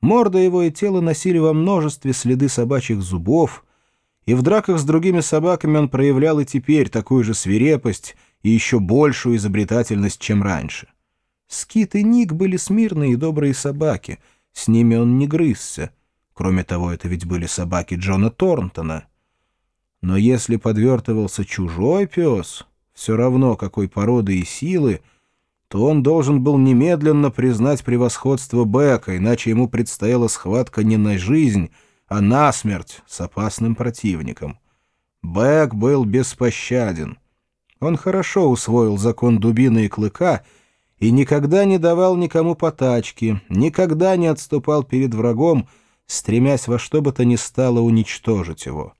Морда его и тело носили во множестве следы собачьих зубов, и в драках с другими собаками он проявлял и теперь такую же свирепость и еще большую изобретательность, чем раньше. Скит и Ник были смирные и добрые собаки, с ними он не грызся. Кроме того, это ведь были собаки Джона Торнтона. Но если подвертывался чужой пес, все равно какой породы и силы, то он должен был немедленно признать превосходство Бека, иначе ему предстояла схватка не на жизнь, а на смерть с опасным противником. Бек был беспощаден. Он хорошо усвоил закон дубины и клыка и никогда не давал никому потачки, никогда не отступал перед врагом, стремясь во что бы то ни стало уничтожить его.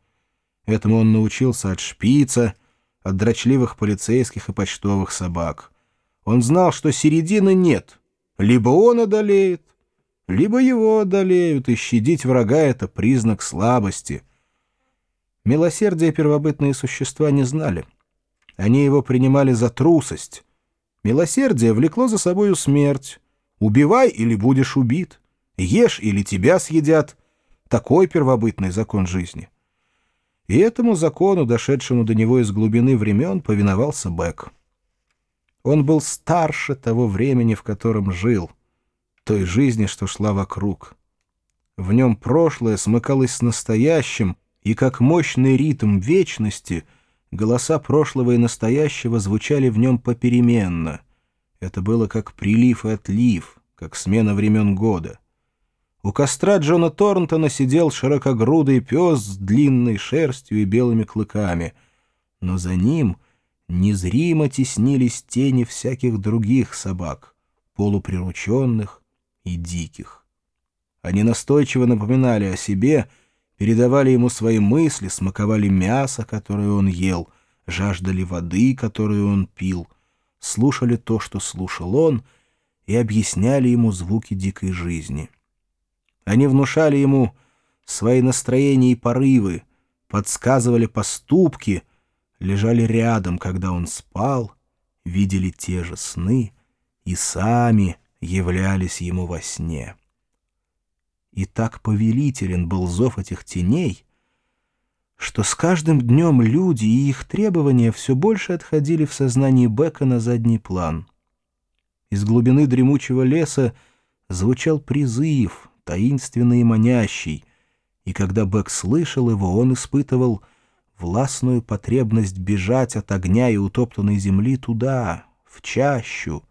Этому он научился от шпица, от дрочливых полицейских и почтовых собак. Он знал, что середины нет. Либо он одолеет, либо его одолеют, и щадить врага — это признак слабости. Милосердие первобытные существа не знали. Они его принимали за трусость. Милосердие влекло за собою смерть. Убивай или будешь убит. Ешь или тебя съедят. Такой первобытный закон жизни. И этому закону, дошедшему до него из глубины времен, повиновался Бек. Он был старше того времени, в котором жил, той жизни, что шла вокруг. В нем прошлое смыкалось с настоящим, и как мощный ритм вечности голоса прошлого и настоящего звучали в нем попеременно. Это было как прилив и отлив, как смена времен года. У костра Джона Торнтона сидел широкогрудый пес с длинной шерстью и белыми клыками, но за ним незримо теснились тени всяких других собак, полуприрученных и диких. Они настойчиво напоминали о себе, передавали ему свои мысли, смаковали мясо, которое он ел, жаждали воды, которую он пил, слушали то, что слушал он, и объясняли ему звуки дикой жизни. Они внушали ему свои настроения и порывы, подсказывали поступки, лежали рядом, когда он спал, видели те же сны и сами являлись ему во сне. И так повелителен был зов этих теней, что с каждым днем люди и их требования все больше отходили в сознании Бека на задний план. Из глубины дремучего леса звучал призыв — таинственный и манящий, и когда Бэк слышал его, он испытывал властную потребность бежать от огня и утоптанной земли туда, в чащу,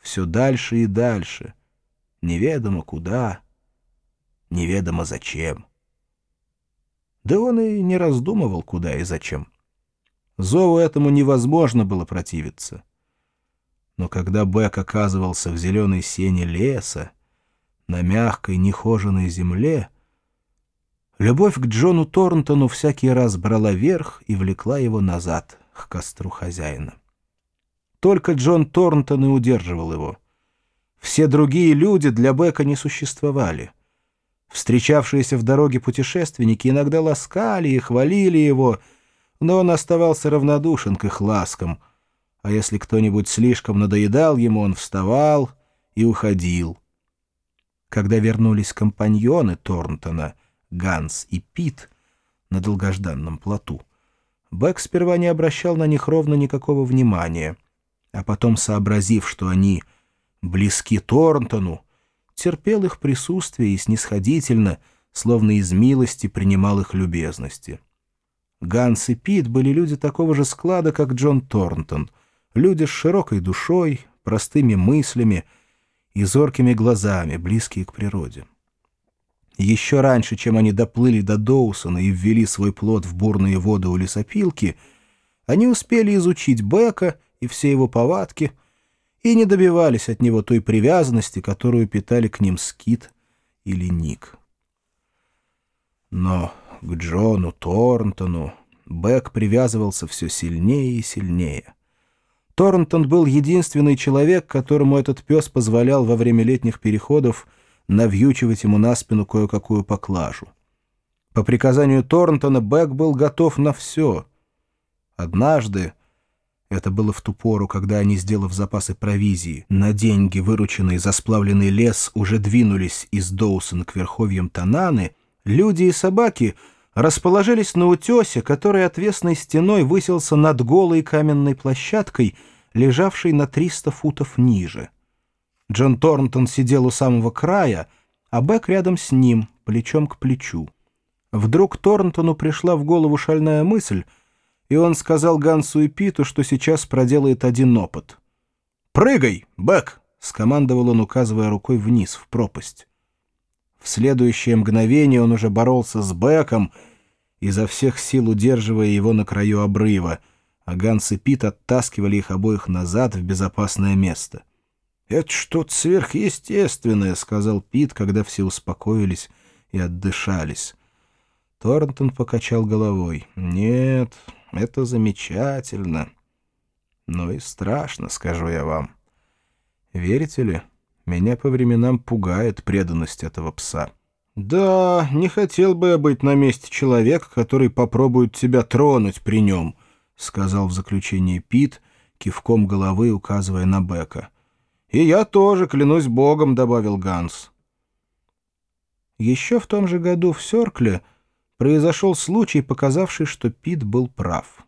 все дальше и дальше, неведомо куда, неведомо зачем. Да он и не раздумывал, куда и зачем. Зову этому невозможно было противиться. Но когда Бэк оказывался в зеленой сене леса, на мягкой, нехоженной земле, любовь к Джону Торнтону всякий раз брала верх и влекла его назад, к костру хозяина. Только Джон Торнтон и удерживал его. Все другие люди для Бека не существовали. Встречавшиеся в дороге путешественники иногда ласкали и хвалили его, но он оставался равнодушен к их ласкам, а если кто-нибудь слишком надоедал ему, он вставал и уходил — когда вернулись компаньоны Торнтона, Ганс и Пит на долгожданном плоту, Бэк сперва не обращал на них ровно никакого внимания, а потом, сообразив, что они близки Торнтону, терпел их присутствие и снисходительно, словно из милости, принимал их любезности. Ганс и Пит были люди такого же склада, как Джон Торнтон, люди с широкой душой, простыми мыслями, и зоркими глазами, близкие к природе. Еще раньше, чем они доплыли до Доусона и ввели свой плод в бурные воды у лесопилки, они успели изучить Бека и все его повадки и не добивались от него той привязанности, которую питали к ним Скит или Ник. Но к Джону Торнтону Бек привязывался все сильнее и сильнее — Торнтон был единственный человек, которому этот пес позволял во время летних переходов навьючивать ему на спину кое-какую поклажу. По приказанию Торнтона Бэк был готов на все. Однажды Это было в ту пору, когда они, сделав запасы провизии, на деньги, вырученные за сплавленный лес, уже двинулись из Доусон к верховьям Тананы, люди и собаки расположились на утесе, который отвесной стеной высился над голой каменной площадкой, лежавшей на 300 футов ниже. Джон Торнтон сидел у самого края, а Бек рядом с ним, плечом к плечу. Вдруг Торнтону пришла в голову шальная мысль — и он сказал Гансу и Питу, что сейчас проделает один опыт. «Прыгай, Бэк!» — скомандовал он, указывая рукой вниз, в пропасть. В следующее мгновение он уже боролся с Бэком, изо всех сил удерживая его на краю обрыва, а Ганс и Пит оттаскивали их обоих назад в безопасное место. «Это что-то сверхъестественное», — сказал Пит, когда все успокоились и отдышались. Торнтон покачал головой. «Нет, это замечательно. Но и страшно, скажу я вам. Верите ли, меня по временам пугает преданность этого пса. Да, не хотел бы я быть на месте человека, который попробует тебя тронуть при нем, сказал в заключение Пит, кивком головы указывая на Бека. И я тоже, клянусь богом, добавил Ганс. Еще в том же году в Сёркле произошел случай, показавший, что Пит был прав.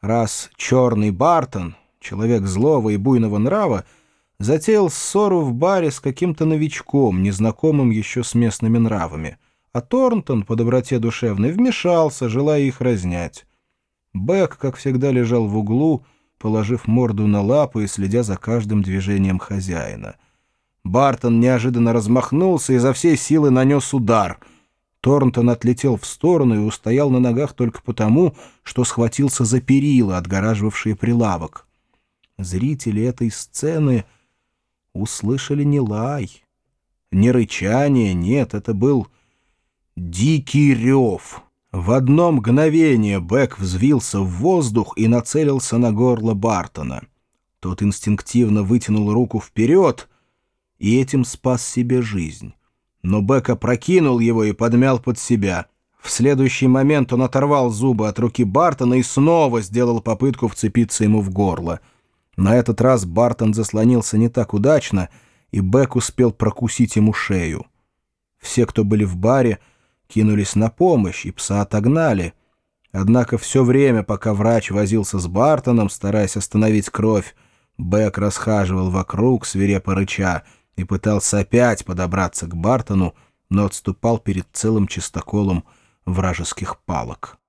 Раз черный Бартон, человек злого и буйного нрава, затеял ссору в баре с каким-то новичком, незнакомым еще с местными нравами, а Торнтон по доброте душевной вмешался, желая их разнять. Бэк, как всегда, лежал в углу, положив морду на лапы и следя за каждым движением хозяина. Бартон неожиданно размахнулся и за всей силы нанес удар — Торнтон отлетел в сторону и устоял на ногах только потому, что схватился за перила, отгораживавшие прилавок. Зрители этой сцены услышали не лай, не рычание, нет, это был дикий рев. В одно мгновение Бэк взвился в воздух и нацелился на горло Бартона. Тот инстинктивно вытянул руку вперед и этим спас себе жизнь но Бека прокинул его и подмял под себя. В следующий момент он оторвал зубы от руки Бартона и снова сделал попытку вцепиться ему в горло. На этот раз Бартон заслонился не так удачно, и Бек успел прокусить ему шею. Все, кто были в баре, кинулись на помощь, и пса отогнали. Однако все время, пока врач возился с Бартоном, стараясь остановить кровь, Бек расхаживал вокруг, свирепо рыча, и пытался опять подобраться к Бартону, но отступал перед целым чистоколом вражеских палок.